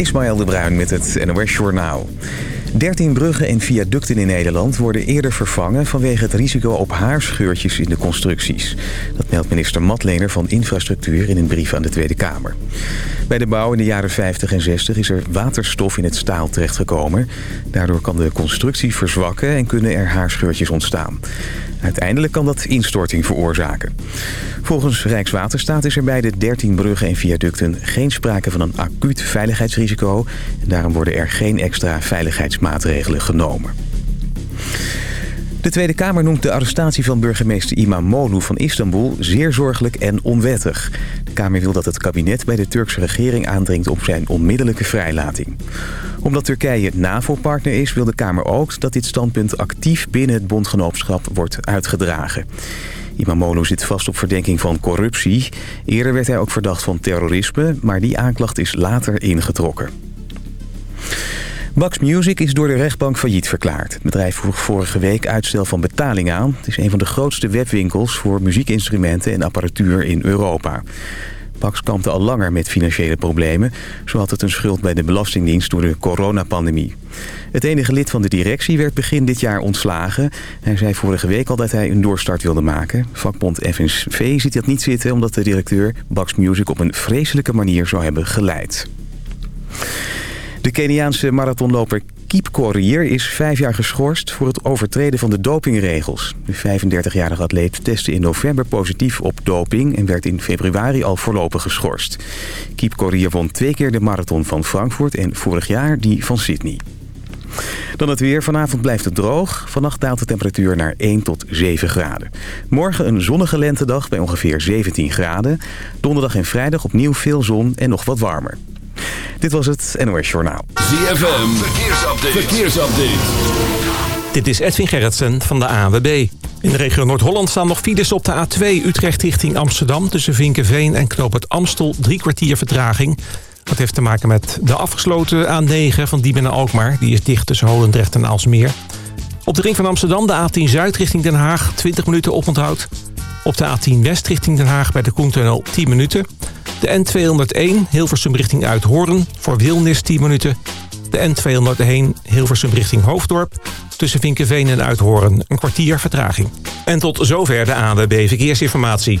Ismaël de Bruin met het NOS Journaal. 13 bruggen en viaducten in Nederland worden eerder vervangen... vanwege het risico op haarscheurtjes in de constructies. Dat meldt minister Matlener van Infrastructuur in een brief aan de Tweede Kamer. Bij de bouw in de jaren 50 en 60 is er waterstof in het staal terechtgekomen. Daardoor kan de constructie verzwakken en kunnen er haarscheurtjes ontstaan. Uiteindelijk kan dat instorting veroorzaken. Volgens Rijkswaterstaat is er bij de 13 bruggen en viaducten geen sprake van een acuut veiligheidsrisico. En daarom worden er geen extra veiligheidsmaatregelen genomen. De Tweede Kamer noemt de arrestatie van burgemeester Imamoglu van Istanbul zeer zorgelijk en onwettig. De Kamer wil dat het kabinet bij de Turkse regering aandringt op zijn onmiddellijke vrijlating. Omdat Turkije NAVO-partner is, wil de Kamer ook dat dit standpunt actief binnen het bondgenootschap wordt uitgedragen. Imamoglu zit vast op verdenking van corruptie. Eerder werd hij ook verdacht van terrorisme, maar die aanklacht is later ingetrokken. Bax Music is door de rechtbank failliet verklaard. Het bedrijf vroeg vorige week uitstel van betaling aan. Het is een van de grootste webwinkels voor muziekinstrumenten en apparatuur in Europa. Bax kampte al langer met financiële problemen. Zo had het een schuld bij de Belastingdienst door de coronapandemie. Het enige lid van de directie werd begin dit jaar ontslagen. Hij zei vorige week al dat hij een doorstart wilde maken. Vakbond FNV ziet dat niet zitten omdat de directeur Bax Music op een vreselijke manier zou hebben geleid. De Keniaanse marathonloper Kiep Corrier is vijf jaar geschorst voor het overtreden van de dopingregels. De 35-jarige atleet testte in november positief op doping en werd in februari al voorlopig geschorst. Kiep Corrier won twee keer de marathon van Frankfurt en vorig jaar die van Sydney. Dan het weer. Vanavond blijft het droog. Vannacht daalt de temperatuur naar 1 tot 7 graden. Morgen een zonnige lentedag bij ongeveer 17 graden. Donderdag en vrijdag opnieuw veel zon en nog wat warmer. Dit was het NOS Journaal. ZFM, verkeersupdate. verkeersupdate. Dit is Edwin Gerritsen van de ANWB. In de regio Noord-Holland staan nog files op de A2 Utrecht richting Amsterdam... tussen Vinkenveen en Knoop het Amstel, drie kwartier vertraging. Dat heeft te maken met de afgesloten A9 van Diemen naar Alkmaar. Die is dicht tussen Holendrecht en Aalsmeer. Op de ring van Amsterdam de A10 Zuid richting Den Haag 20 minuten oponthoud. Op de A10 West richting Den Haag bij de Koentunnel 10 minuten... De N201 Hilversum richting Uithoorn voor Wilnis 10 minuten. De N201 Hilversum richting Hoofddorp. Tussen Vinkenveen en Uithoorn een kwartier vertraging. En tot zover de ANWB Verkeersinformatie.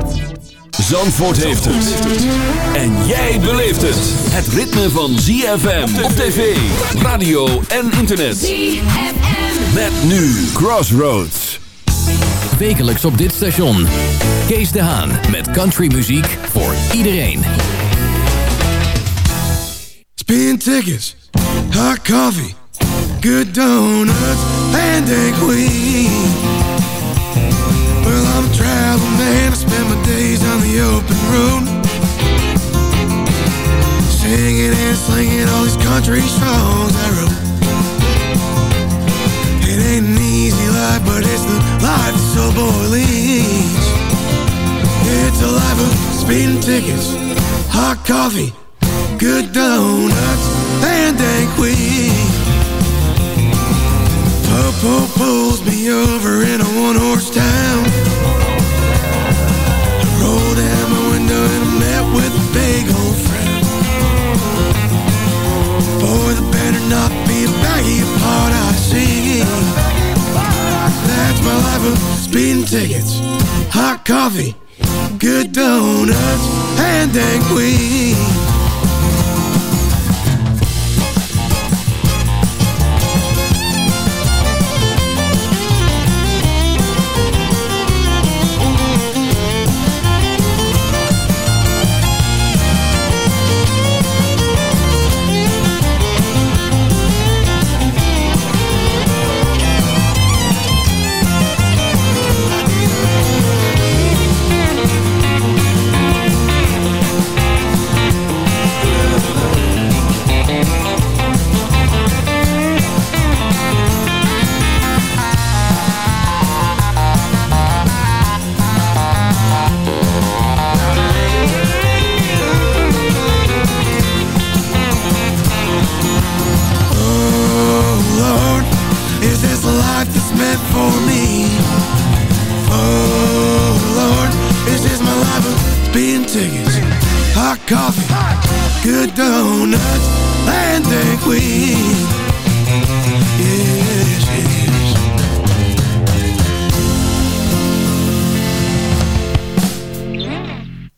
Zandvoort heeft het. En jij beleeft het. Het ritme van ZFM op tv, radio en internet. ZFM. Met nu Crossroads. Wekelijks op dit station. Kees de Haan met countrymuziek voor iedereen. Spin tickets, hot coffee, good donuts and a queen. Man, I spend my days on the open road. Singing and slinging all these country songs I wrote. It ain't an easy life, but it's the life that so boy. It's a life of speeding tickets, hot coffee, good donuts, and queen. Popo pulls me over in a one-horse town. Not be a baggy part I see. That's my life of speeding tickets, hot coffee, good donuts, and a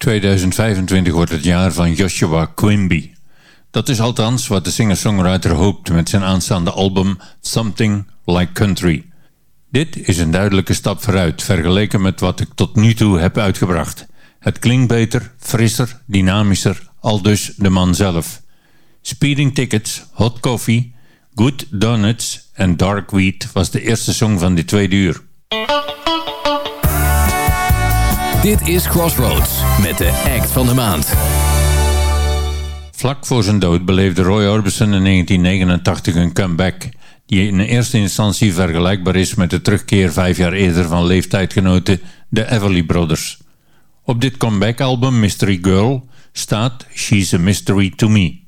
2025 wordt het jaar van Joshua Quimby. Dat is althans wat de singer-songwriter hoopt met zijn aanstaande album Something Like Country. Dit is een duidelijke stap vooruit vergeleken met wat ik tot nu toe heb uitgebracht. Het klinkt beter, frisser, dynamischer, al dus de man zelf. Speeding Tickets, Hot Coffee, Good Donuts en Dark wheat was de eerste song van die tweede uur. Dit is Crossroads met de act van de maand. Vlak voor zijn dood beleefde Roy Orbison in 1989 een comeback... die in eerste instantie vergelijkbaar is met de terugkeer vijf jaar eerder van leeftijdgenoten de Everly Brothers. Op dit comeback-album Mystery Girl staat She's a Mystery to Me...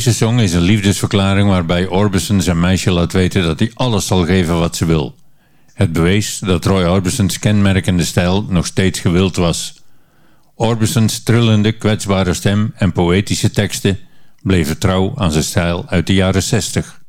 Deze song is een liefdesverklaring waarbij Orbison zijn meisje laat weten dat hij alles zal geven wat ze wil. Het bewees dat Roy Orbison's kenmerkende stijl nog steeds gewild was. Orbison's trillende, kwetsbare stem en poëtische teksten bleven trouw aan zijn stijl uit de jaren 60.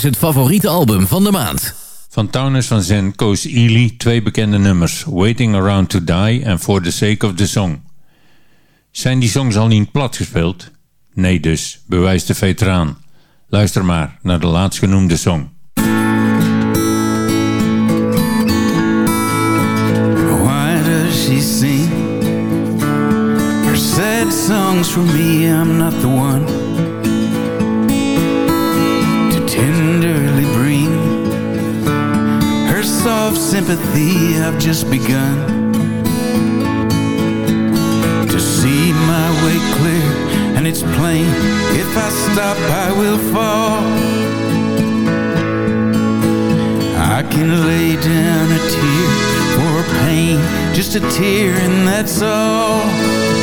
Is het favoriete album van de maand. Van Townes van Zen koos Ely twee bekende nummers, Waiting Around to Die en For the Sake of the Song. Zijn die songs al niet plat gespeeld? Nee dus, bewijst de veteraan. Luister maar naar de laatstgenoemde song. Why does she sing her sad songs for me? I'm not the one sympathy. I've just begun to see my way clear, and it's plain if I stop, I will fall. I can lay down a tear for pain, just a tear and that's all.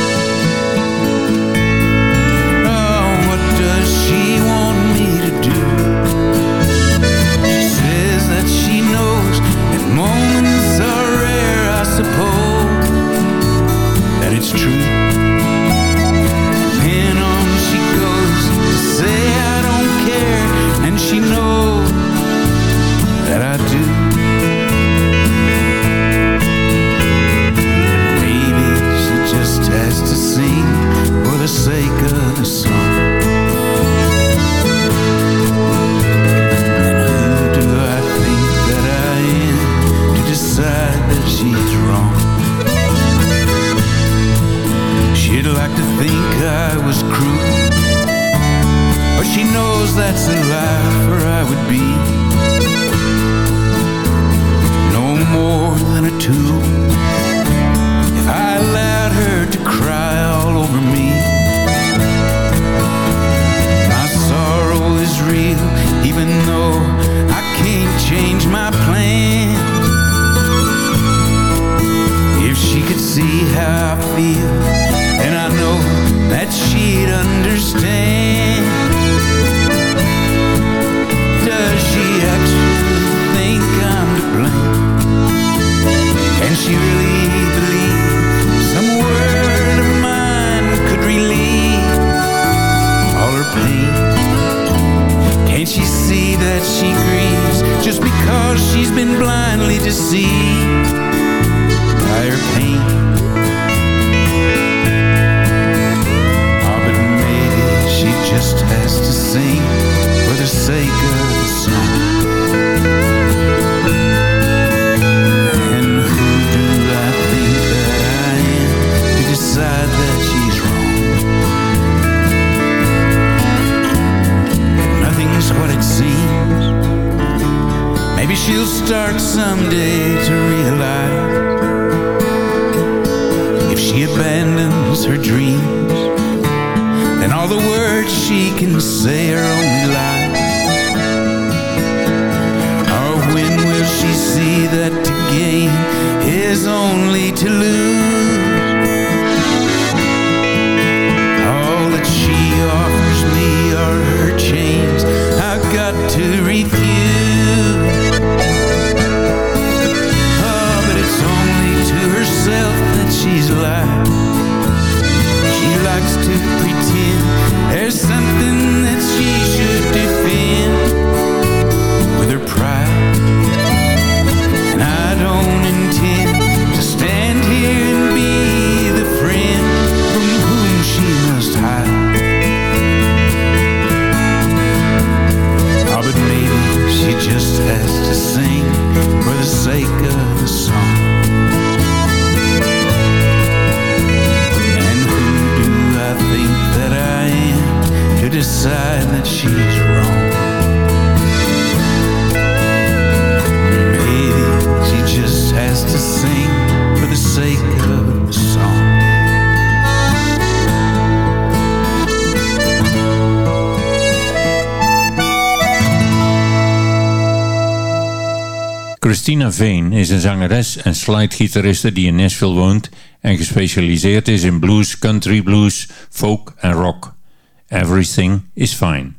that she's wrong. She just has to sing for the sake of the song. Christina Veen is een zangeres en slidegitariste die in Nashville woont en gespecialiseerd is in blues, country blues, folk en rock. Everything is fine.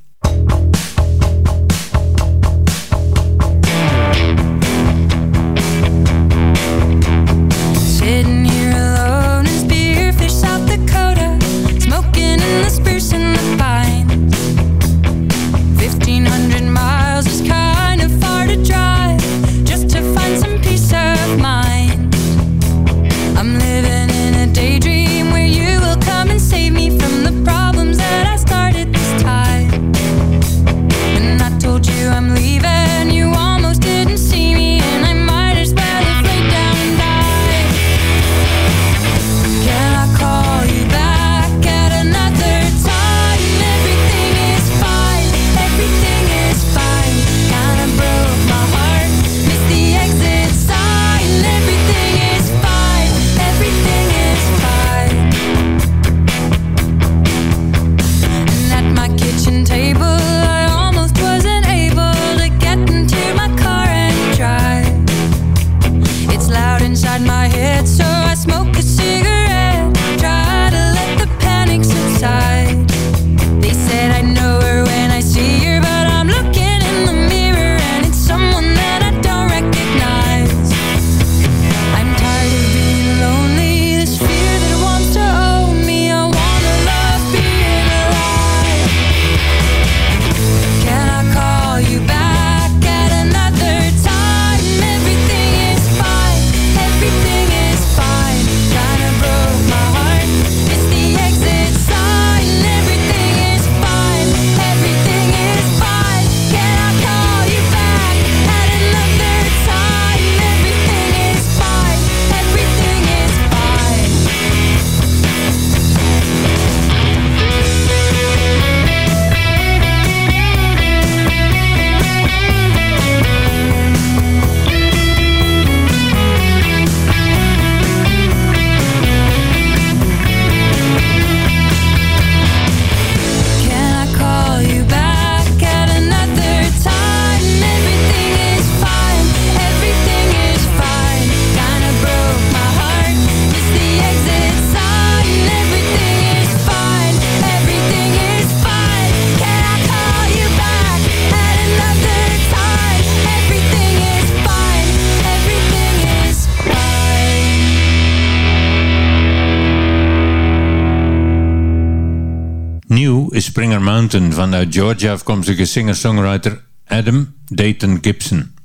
Mountain van uit Georgia afkomstige singer-songwriter Adam Dayton Gibson.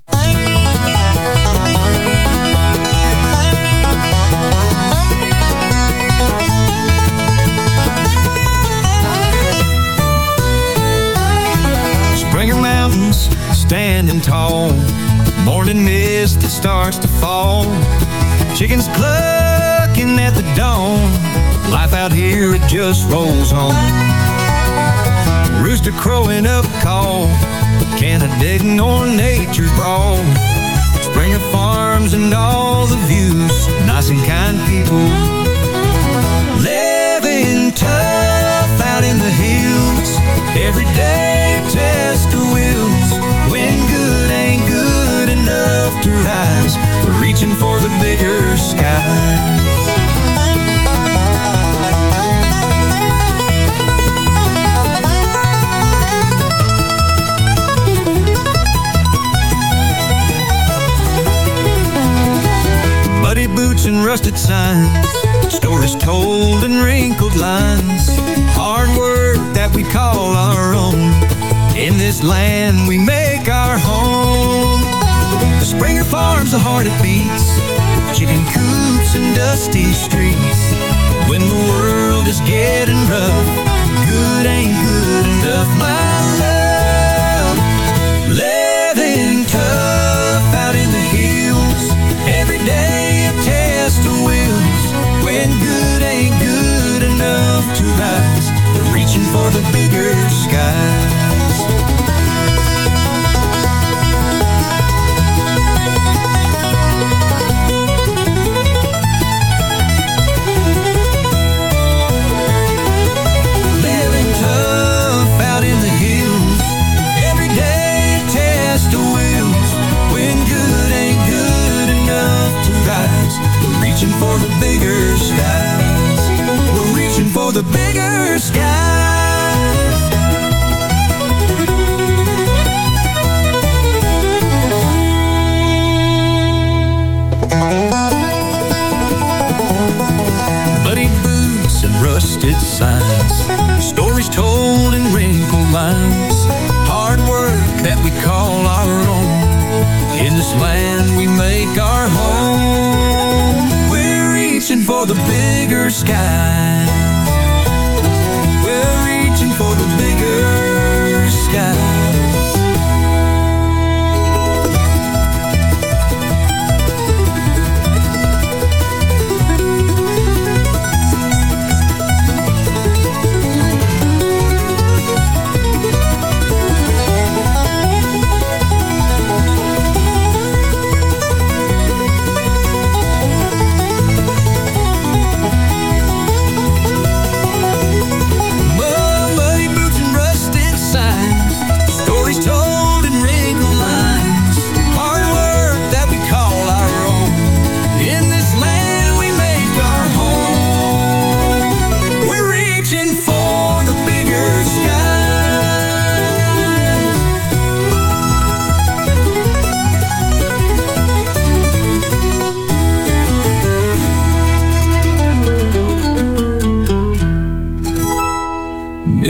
Springer Mountains standing tall. Morning mist that starts to fall. Chickens clucking at the dawn. Life out here, it just rolls on. Rooster crowing up call. Can't ignore nature's brawl. Springer Farms and all the views. Nice and kind people. Rusted signs Stories told in wrinkled lines. Hard work that we call our own. In this land we make our home. The Springer Farm's the heart it beats Chicken coops and dusty streets. When the world is getting rough Good ain't good enough, my good ain't good enough to rise We're reaching for the bigger skies. Living tough out in the hills. Every day test of wheels. When good ain't good enough to reaching for the bigger the bigger skies Muddy boots and rusted signs Stories told in wrinkled lines. Hard work that we call our own. In this land we make our home. We're reaching for the bigger sky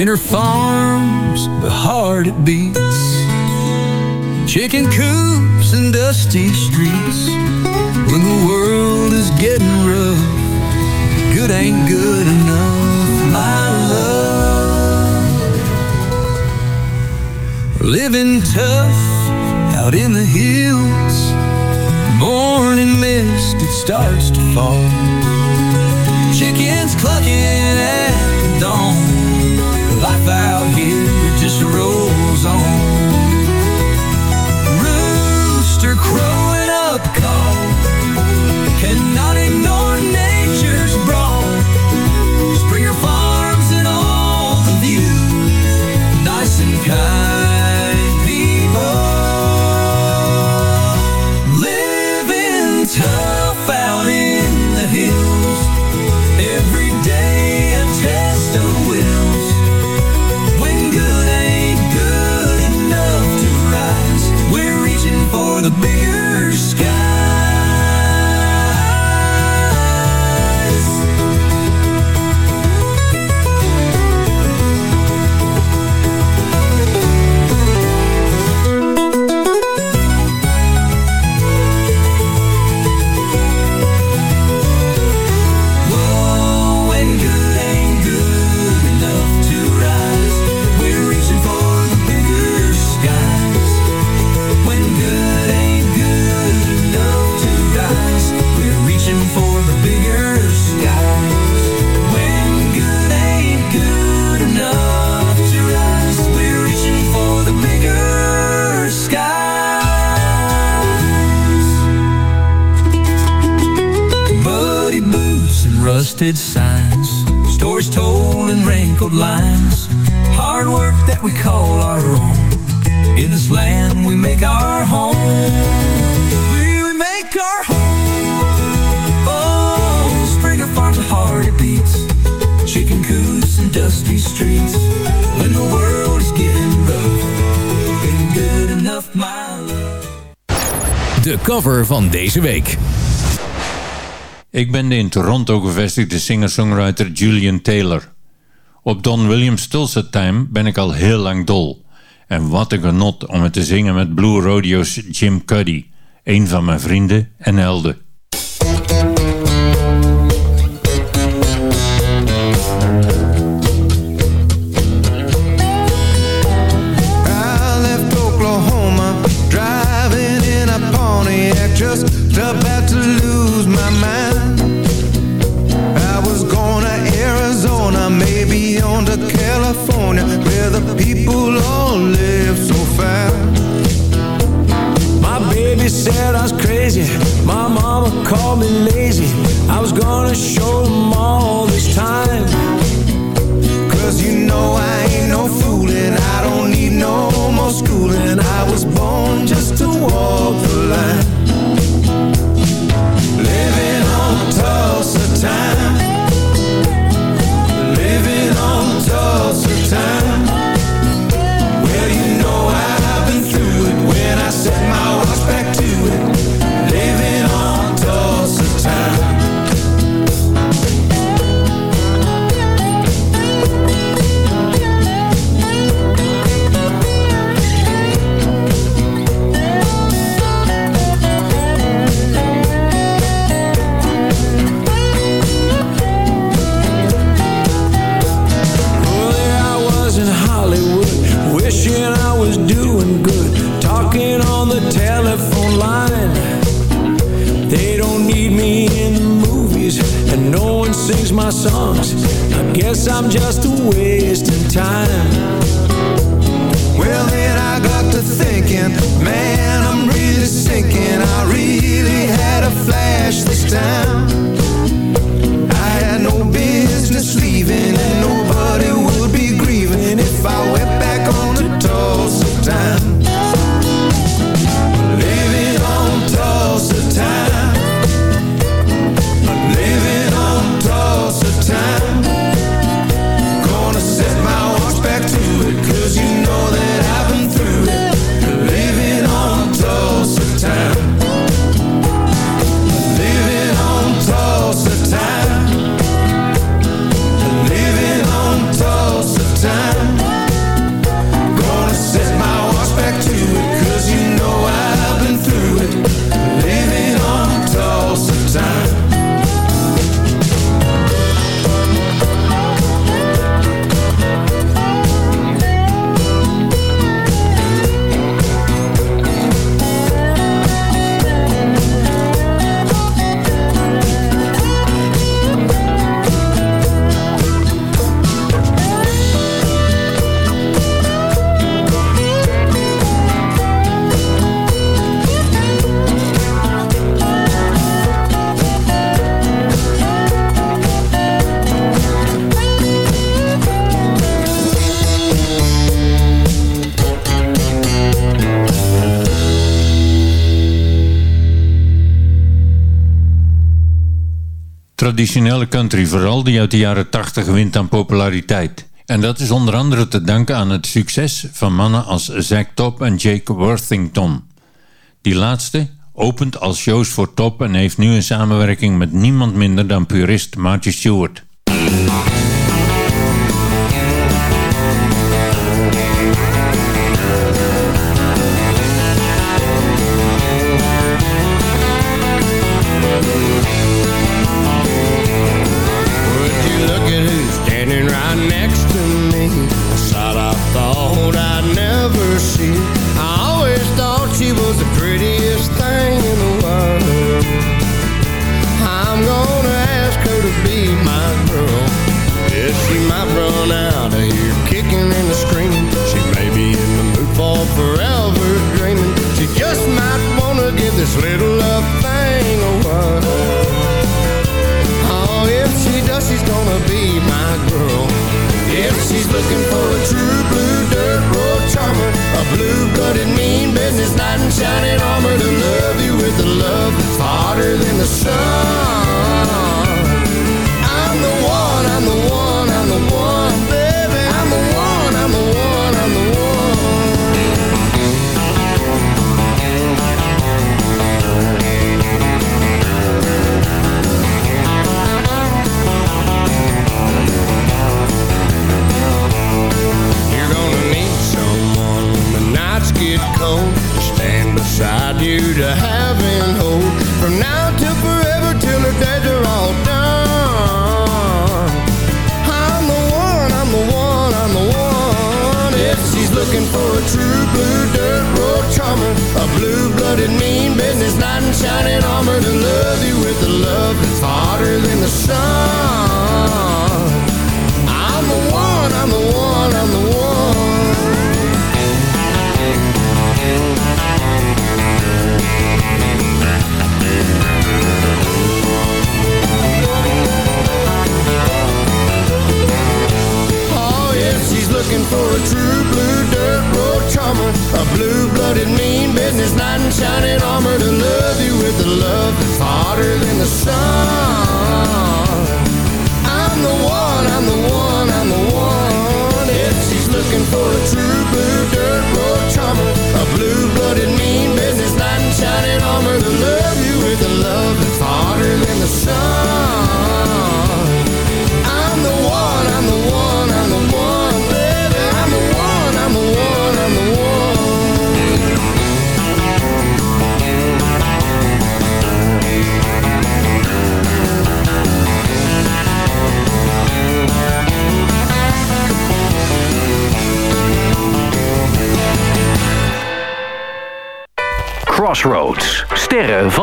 In her farms, the heart it beats. Chicken coops and dusty streets. When the world is getting rough Good ain't good enough, my love. Living tough out in the hills. Morning mist, it starts to fall. Chickens clucking that. van deze week. Ik ben de in Toronto gevestigde singer-songwriter Julian Taylor. Op Don Williams' Tulsa Time ben ik al heel lang dol. En wat een genot om het te zingen met Blue Rodeo's Jim Cuddy, een van mijn vrienden en helden. show. my songs. I guess I'm just a waste time. Well then I got to thinking Man, I'm really sinking. I really had a flash this time. traditionele country, vooral die uit de jaren 80, wint aan populariteit. En dat is onder andere te danken aan het succes van mannen als Zack Top en Jake Worthington. Die laatste opent als shows voor Top en heeft nu een samenwerking met niemand minder dan purist Marty Stewart.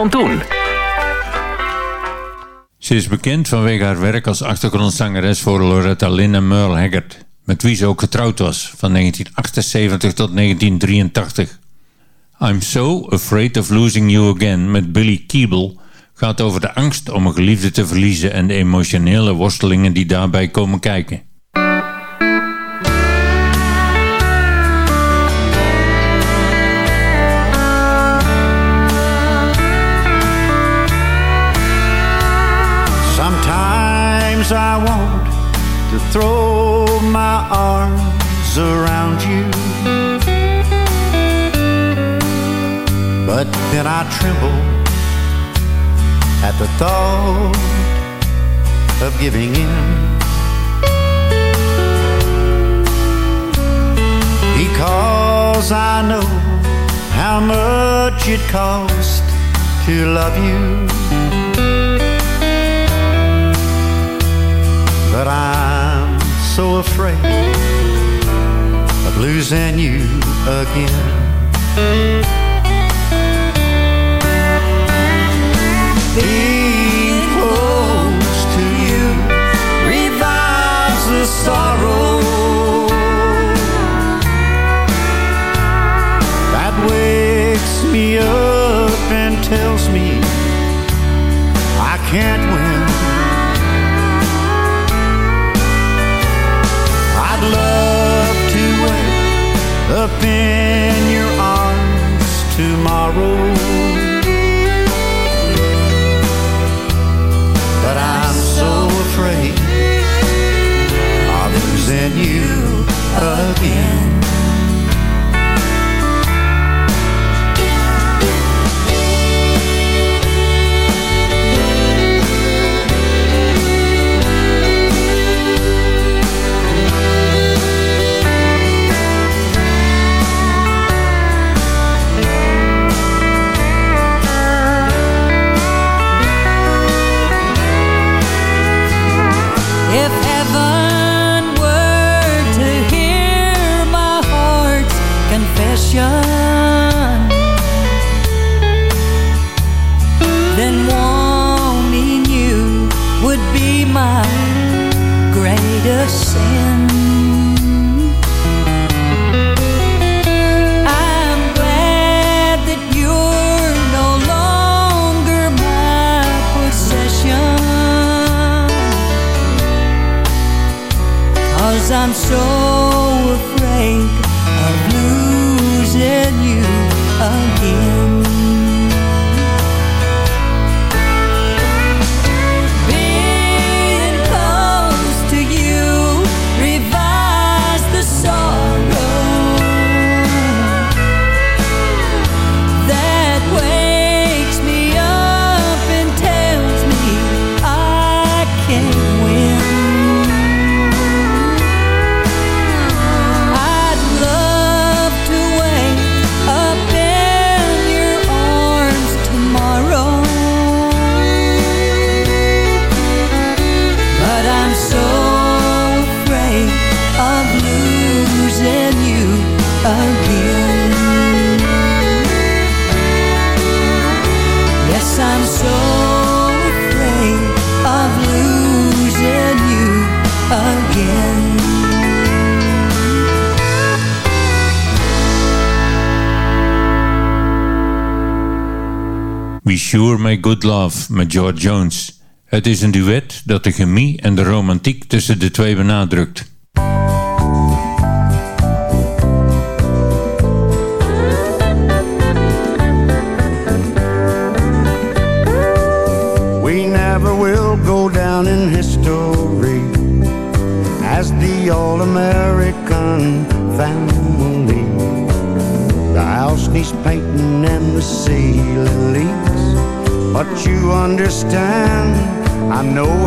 Toen. Ze is bekend vanwege haar werk als achtergrondzangeres voor Loretta Lynn en Merle Haggard, met wie ze ook getrouwd was, van 1978 tot 1983. I'm So Afraid of Losing You Again met Billy Keeble gaat over de angst om een geliefde te verliezen en de emotionele worstelingen die daarbij komen kijken. I want to throw my arms around you. But then I tremble at the thought of giving in. Because I know how much it costs to love you. But I'm so afraid of losing you again. Being close to you revives the sorrow that wakes me up and tells me I can't win. In your arms tomorrow. But I'm so afraid of losing you again. say My Good Love met George Jones. Het is een duet dat de chemie en de romantiek tussen de twee benadrukt. know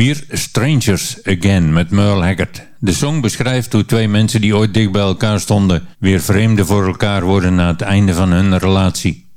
Weer Strangers Again met Merle Haggard. De song beschrijft hoe twee mensen die ooit dicht bij elkaar stonden... weer vreemden voor elkaar worden na het einde van hun relatie.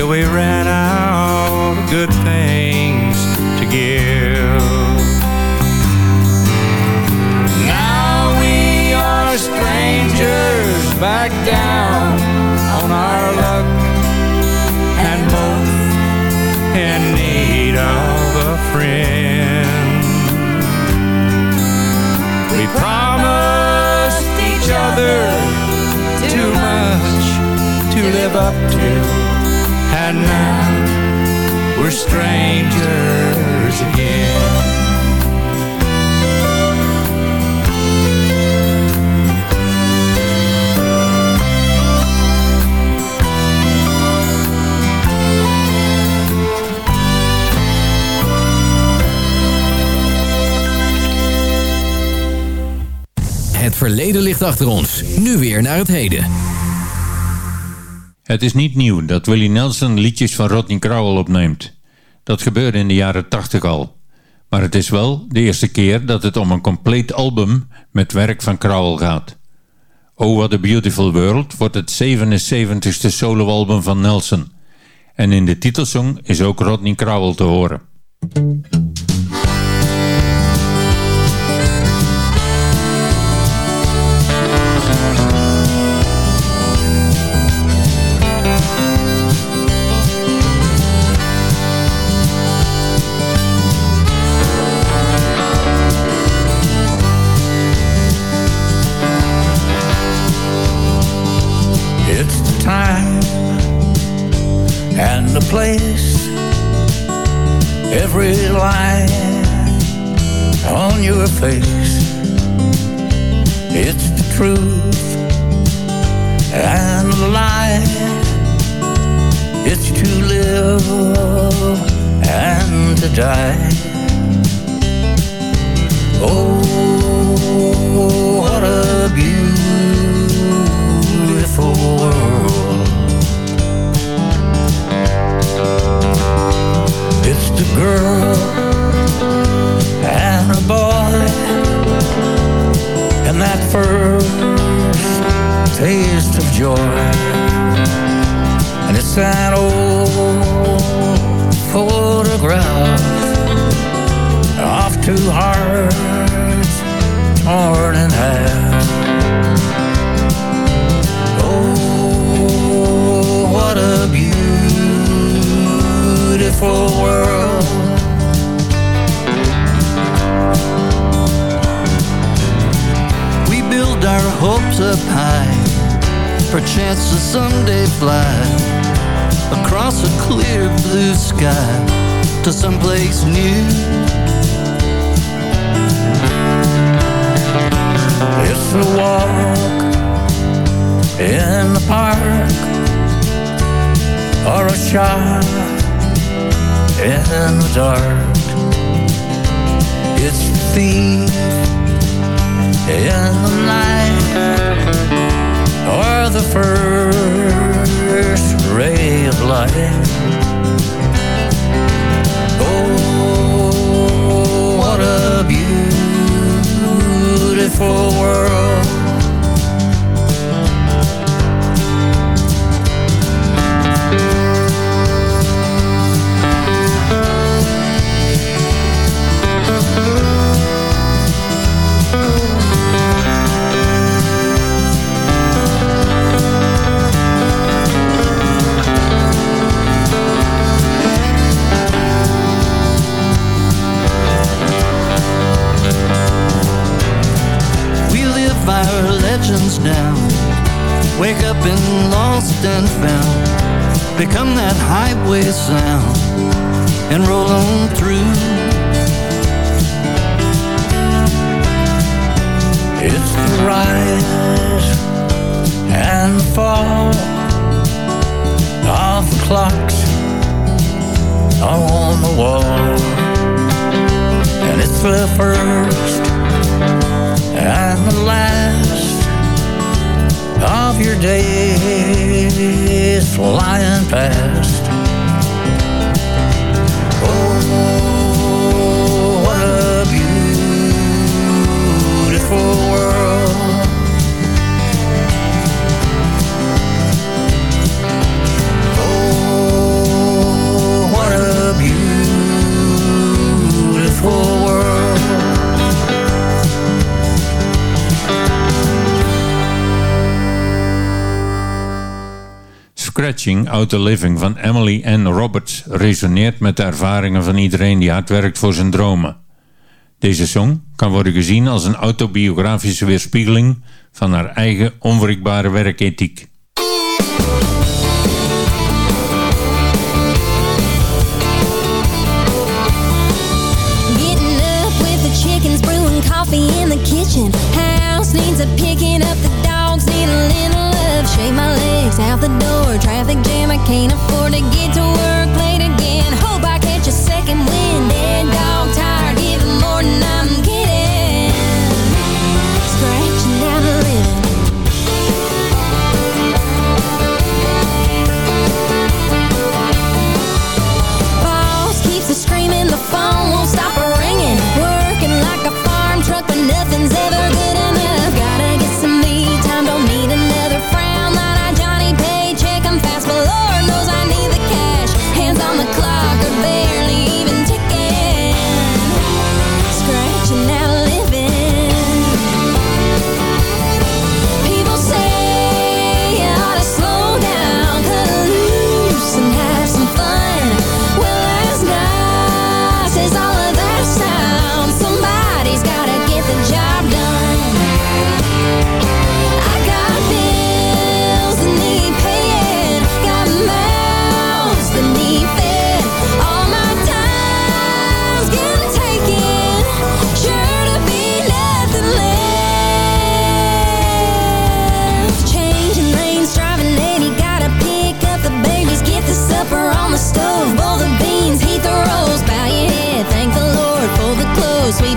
till we ran out of good things to give. Now we are strangers back down on our luck and both in need of a friend. We promised each other too much to live up to We're strangers again. Het verleden ligt achter ons. Nu weer naar het heden. Het is niet nieuw dat Willie Nelson liedjes van Rodney Crowell opneemt. Dat gebeurde in de jaren 80 al. Maar het is wel de eerste keer dat het om een compleet album met werk van Crowell gaat. Oh What a Beautiful World wordt het 77ste soloalbum van Nelson. En in de titelsong is ook Rodney Crowell te horen. Your face. It's the truth and the lie. It's to live and to die. Oh, what a beautiful world. It's the girl taste of joy. And it's that old photograph of two hearts torn in half. Oh, what a beautiful world. We build our hopes up high, perchance to someday fly across a clear blue sky to someplace new. It's a walk in the park or a shot in the dark. It's the thief in the night or the first ray of light. Oh, what a beautiful world. Out the Living van Emily Ann Roberts resoneert met de ervaringen van iedereen die hard werkt voor zijn dromen. Deze song kan worden gezien als een autobiografische weerspiegeling van haar eigen onwrikbare werkethiek. With the chickens, brewing coffee in the kitchen. House needs a out the door, traffic jam, I can't afford to get to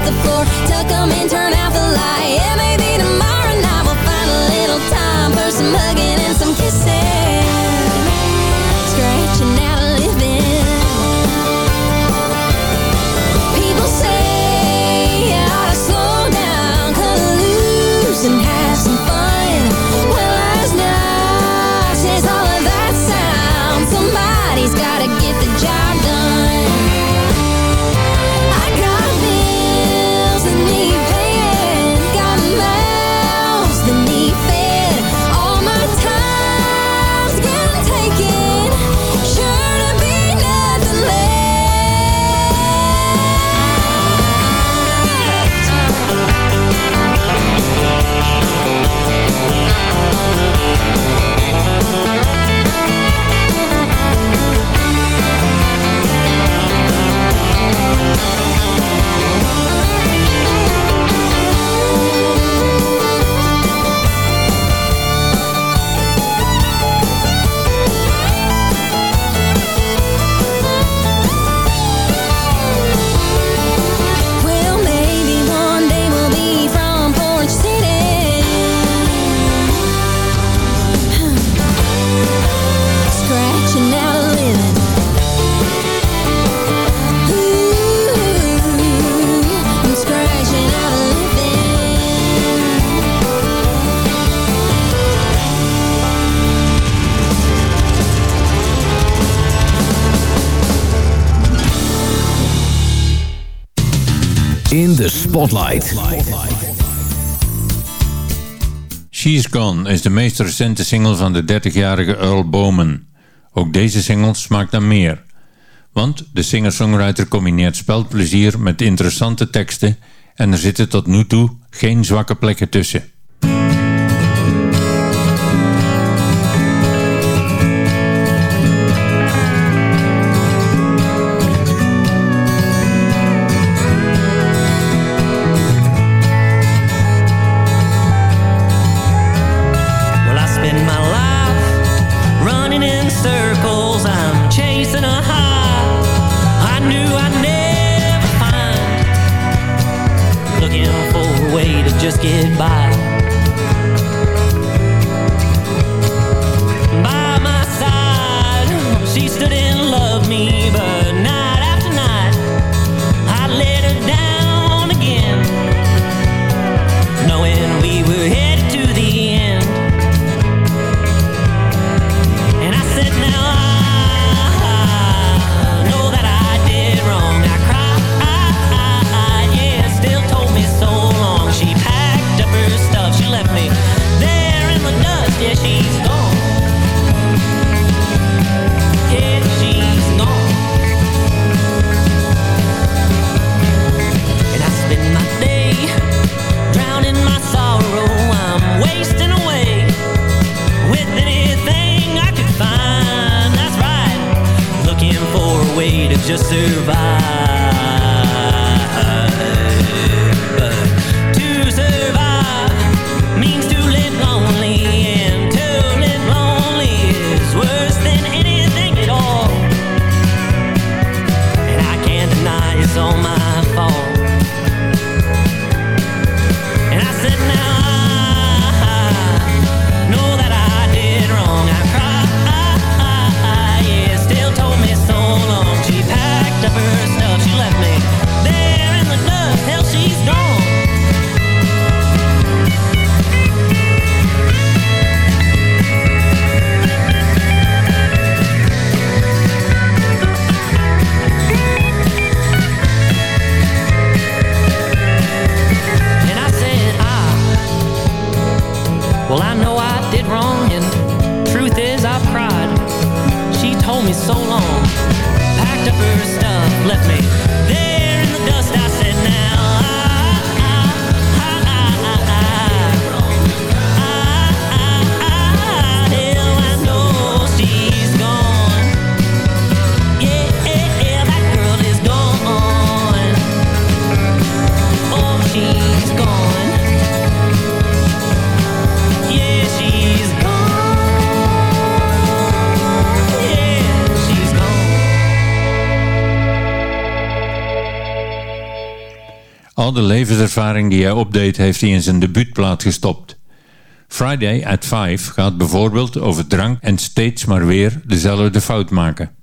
the floor, tuck 'em in, turn out the light. Yeah, maybe tomorrow night we'll find a little time for some hugging and some kissing. Scratching out a living. People say I ought to slow down, cut loose and have some fun. Well, as nice as all of that sounds, somebody's gotta get the job She's Gone is de meest recente single van de 30-jarige Earl Bowman. Ook deze single smaakt naar meer. Want de singer-songwriter combineert spelplezier met interessante teksten en er zitten tot nu toe geen zwakke plekken tussen. de levenservaring die hij opdeed heeft hij in zijn debuutplaat gestopt. Friday at 5 gaat bijvoorbeeld over drank en steeds maar weer dezelfde fout maken.